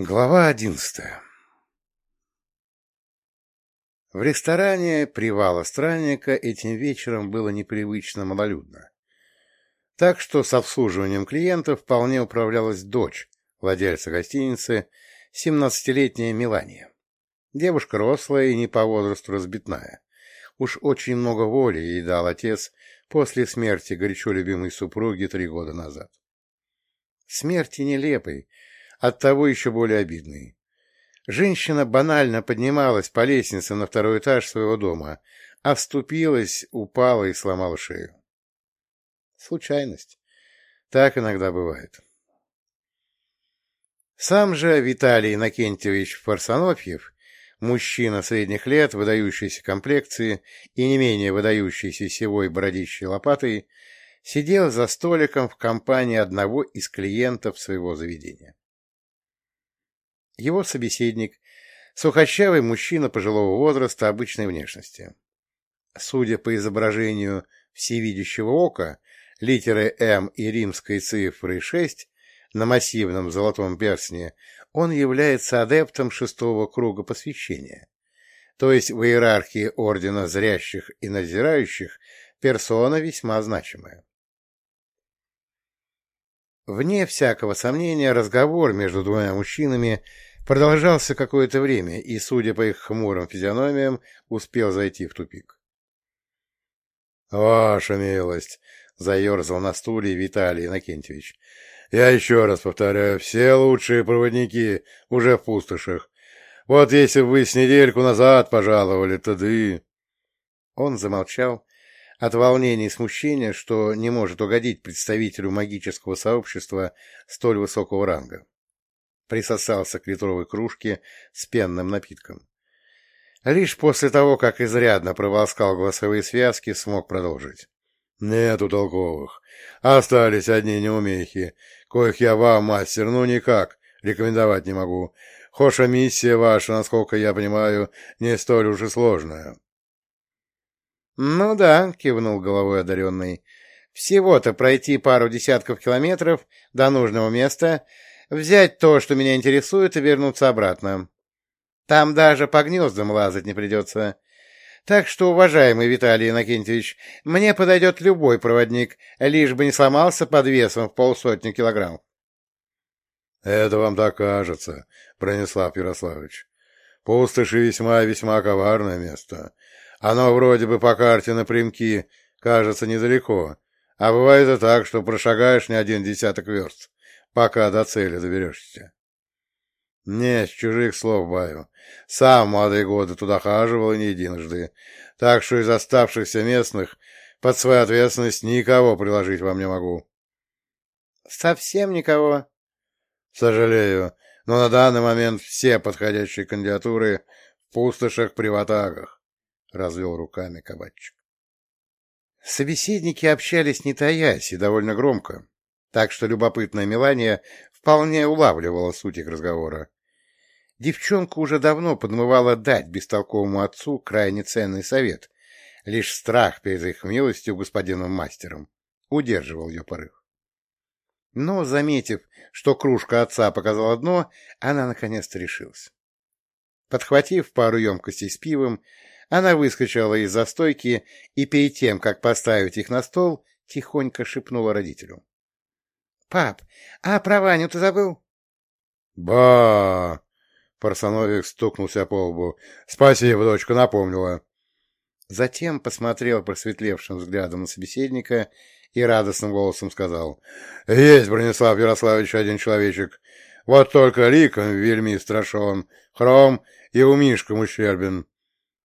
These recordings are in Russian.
Глава одиннадцатая В ресторане «Привала странника» этим вечером было непривычно малолюдно. Так что с обслуживанием клиентов вполне управлялась дочь владельца гостиницы, семнадцатилетняя Мелания. Девушка рослая и не по возрасту разбитная. Уж очень много воли ей дал отец после смерти горячо любимой супруги три года назад. Смерти нелепой, оттого еще более обидный. Женщина банально поднималась по лестнице на второй этаж своего дома, оступилась, упала и сломала шею. Случайность. Так иногда бывает. Сам же Виталий Иннокентьевич Фарсонофьев, мужчина средних лет, выдающейся комплекции и не менее выдающейся севой бородищей лопатой, сидел за столиком в компании одного из клиентов своего заведения. Его собеседник — сухощавый мужчина пожилого возраста обычной внешности. Судя по изображению всевидящего ока, литеры «М» и римской цифры 6 на массивном золотом перстне, он является адептом шестого круга посвящения, то есть в иерархии Ордена Зрящих и Надзирающих персона весьма значимая. Вне всякого сомнения, разговор между двумя мужчинами продолжался какое-то время и, судя по их хмурым физиономиям, успел зайти в тупик. — Ваша милость! — заерзал на стуле Виталий Иннокентьевич. — Я еще раз повторяю, все лучшие проводники уже в пустошах. Вот если бы вы с недельку назад пожаловали, тады... Он замолчал от волнения и смущения, что не может угодить представителю магического сообщества столь высокого ранга присосался к литровой кружке с пенным напитком. Лишь после того, как изрядно проволоскал голосовые связки, смог продолжить. «Нету толковых. Остались одни неумехи, коих я вам, мастер, ну никак рекомендовать не могу. Хоша миссия ваша, насколько я понимаю, не столь уж и сложная». «Ну да», — кивнул головой одаренный, — «всего-то пройти пару десятков километров до нужного места — взять то, что меня интересует, и вернуться обратно. Там даже по гнездам лазать не придется. Так что, уважаемый Виталий Иннокентьевич, мне подойдет любой проводник, лишь бы не сломался под весом в полсотни килограмм. — Это вам так кажется, Бронислав Ярославович. Пустоши весьма-весьма коварное место. Оно вроде бы по карте напрямки кажется недалеко, а бывает и так, что прошагаешь не один десяток верст пока до цели доберешься. Не, с чужих слов баю. Сам молодые годы туда хаживал и не единожды, так что из оставшихся местных под свою ответственность никого приложить вам не могу. — Совсем никого? — Сожалею, но на данный момент все подходящие кандидатуры в пустошах при ватагах, — развел руками кабачик. Собеседники общались не таясь и довольно громко, так что любопытная Мелания вполне улавливала суть их разговора. Девчонка уже давно подмывала дать бестолковому отцу крайне ценный совет, лишь страх перед их милостью господином мастером удерживал ее порыв. Но, заметив, что кружка отца показала дно, она наконец-то решилась. Подхватив пару емкостей с пивом, она выскочила из застойки и перед тем, как поставить их на стол, тихонько шепнула родителю. — Пап, а про Ваню ты забыл? — Ба! — Парсановик стукнулся по лбу. — Спасибо, дочка, напомнила. Затем посмотрел просветлевшим взглядом на собеседника и радостным голосом сказал. — Есть, Бронислав Ярославович, один человечек. Вот только ликом вельми страшен, хром и умишком ущербен.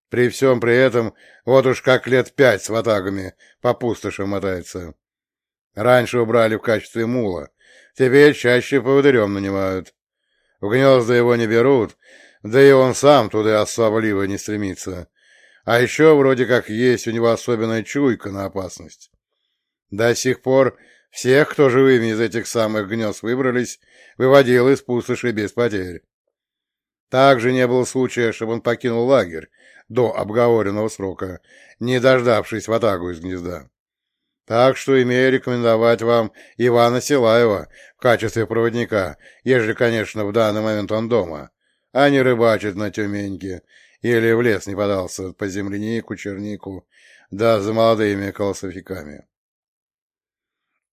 При всем при этом вот уж как лет пять с ватагами по пустошам мотается. Раньше убрали в качестве мула, теперь чаще поводырем нанимают. В гнезда его не берут, да и он сам туда особливо не стремится. А еще вроде как есть у него особенная чуйка на опасность. До сих пор всех, кто живыми из этих самых гнезд выбрались, выводил из пустоши без потерь. Также не было случая, чтобы он покинул лагерь до обговоренного срока, не дождавшись в атаку из гнезда. Так что имею рекомендовать вам Ивана Силаева в качестве проводника, ежели, конечно, в данный момент он дома, а не рыбачит на Тюменьке или в лес не подался по землянику, чернику, да за молодыми колософиками.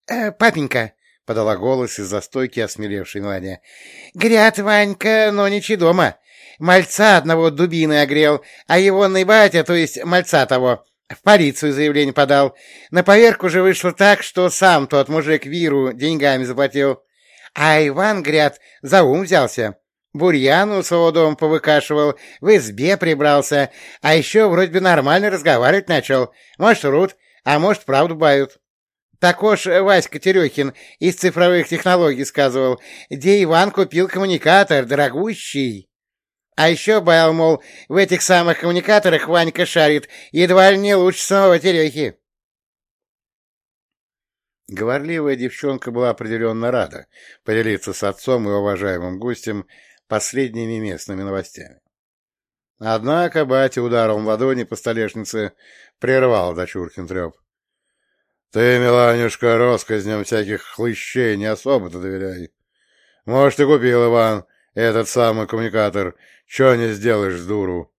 «Э, — Папенька, — подала голос из-за стойки осмелевшей Мелания, — гряд Ванька, но ничи дома. Мальца одного дубины огрел, а его батя, то есть мальца того, в полицию заявление подал. На поверку же вышло так, что сам тот мужик Виру деньгами заплатил. А Иван, гряд, за ум взялся. Бурьяну своего дома повыкашивал, в избе прибрался, а еще вроде бы нормально разговаривать начал. Может, врут, а может, правду бают. Так уж Васька Терехин из цифровых технологий сказывал, где Иван купил коммуникатор, дорогущий. А еще баял, мол, в этих самых коммуникаторах Ванька шарит, едва ли не лучше самого Терехи. Говорливая девчонка была определенно рада поделиться с отцом и уважаемым гостем последними местными новостями. Однако батя ударом ладони по столешнице прервал дочуркин треп. — Ты, Миланюшка, россказням всяких хлыщей не особо-то доверяй. Может, и купил Иван этот самый коммуникатор, что не сделаешь дуру.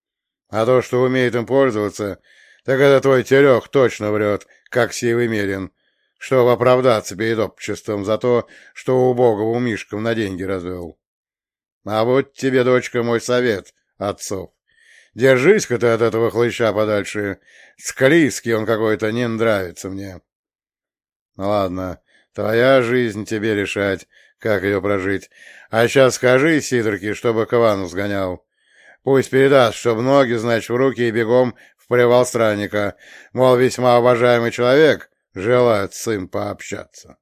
А то, что умеет им пользоваться, так это твой Терех точно врет, как сивый мерин, чтобы оправдаться перед обществом за то, что убогого Мишком на деньги развел. А вот тебе, дочка, мой совет, отцов. Держись-ка ты от этого хлыща подальше. Склизкий он какой-то, не нравится мне. Ладно, твоя жизнь тебе решать, как ее прожить. А сейчас скажи Сидорке, чтобы к Ивану сгонял. Пусть передаст, чтобы ноги, значит, в руки и бегом в привал странника. Мол, весьма уважаемый человек желает с им пообщаться.